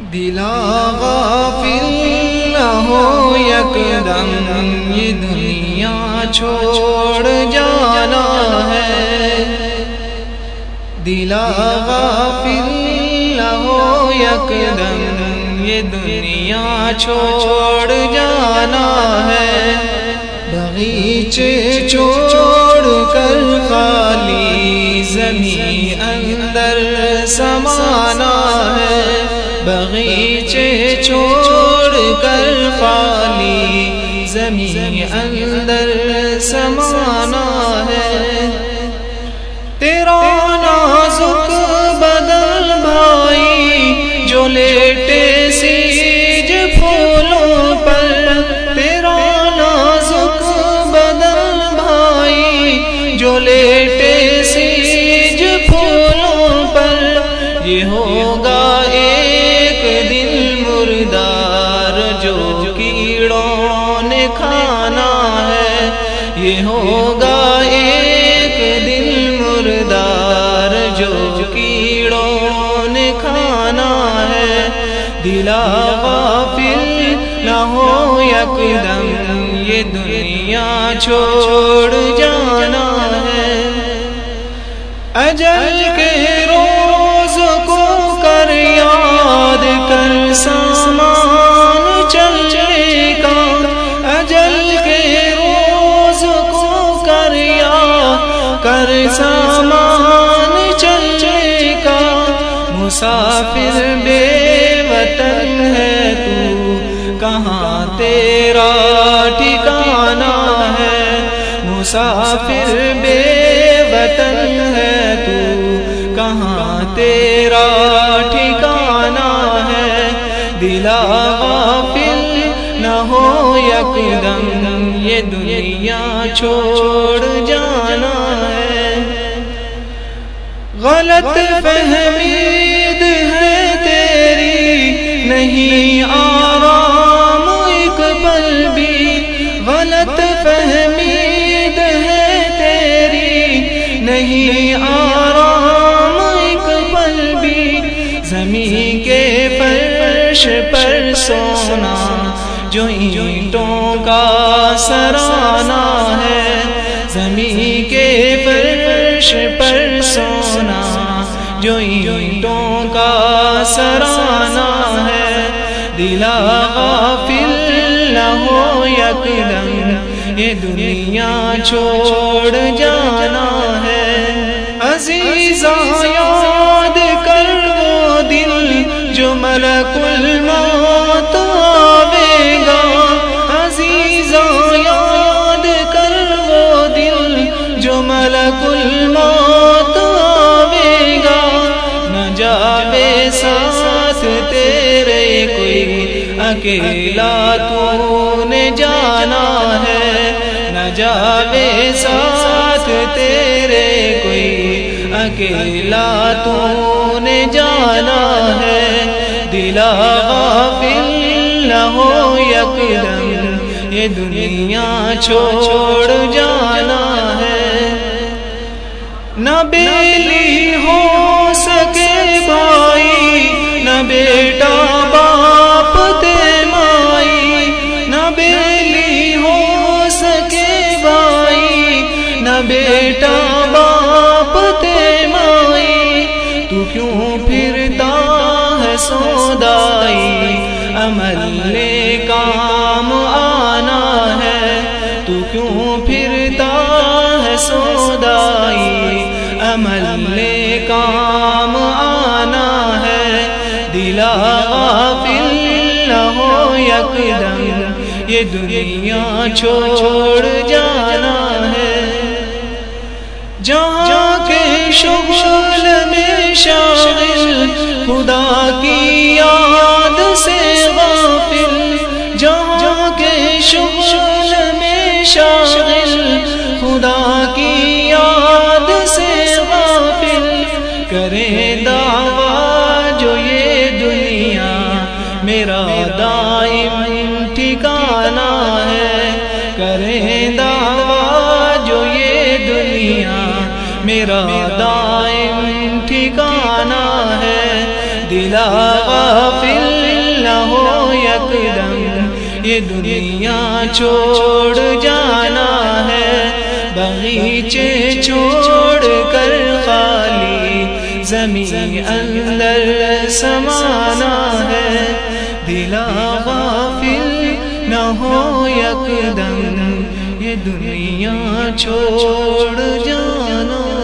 دلا غافل نہ ہو یکدم یہ دنیا چھوڑ جانا ہے۔ دلا غافل نہ ہو یکدم یہ دنیا چھوڑ جانا ہے۔ بغیچے چھوڑ کر خالی زمین اندر سمانا ہے بغیچے چھوڑ کر خالی زمین اندر سمانا ہے۔ تیرا نازک بدل بھائی، جو لیٹے سیج پھولوں پر۔ تیرا نازک بدل بھائی، جو لیٹے ہوگا ایک دن مردار جو کیڑوں نے کھانا ہے، دلا غافل نہ ہو یکدم یہ دنیا چھوڑ جانا ہے۔ اجل کے یاد کر سامان چلے کا مسافر بے وطن ہے تو کہاں تیرا ٹھکانا ہے؟ مسافر بے وطن ہے تو کہاں تیرا ٹھکانا ہے؟ دلا غافل نہ ہو یکدم یہ دنیا چھوڑ جانا ہے۔ غلط فہمید ہے تیری، نہیں آرام ایک پل بھی۔ غلط فہمید ہے تیری، نہیں آرام ایک پل بھی۔ زمین کے فرش پر سونا، جو اینٹوں کا سرانا ہے۔ زمین کے فرش پر سرانا ہے۔ دلا غافل نہ ہو یکدم یہ دنیا چھوڑ جانا ہے۔ عزیزا اکیلا تو نے جانا ہے۔ نہ جاوے ساتھ تیرے کوئی۔ اکیلا تو نے جانا ہے۔ دلا غافل نہ ہو یکدم۔ یہ دنیا چھوڑ جانا ہے۔ نہ بیلی ہو کیوں پھرتا ہے سودائی؟ عمل لے کام آنا ہے۔ تو کیوں پھرتا ہے سودائی؟ عمل لے کام آنا ہے۔ دلا غافل ہو یکدم، یہ دنیا چھوڑ جانا ہے۔ جہاں کے شغل میں شاغل، خدا کی یاد سے غافل، جہاں کے شغل میں شاغل، خدا کی یاد سے غافل۔ کرے دعویٰ جو یہ دنیا میرا دائم ٹھکانا ہے۔ کرے دعویٰ جو یہ دنیا میرا دائم ٹھکانا ہے دلا غافل یکدم، یہ دنیا چھوڑ جانا ہے۔ بغیچے چھوڑ کر خالی، زمین اندر سمانا ہے۔ دلا غافل نہ ہو یکدم، یہ دنیا چھوڑ جانا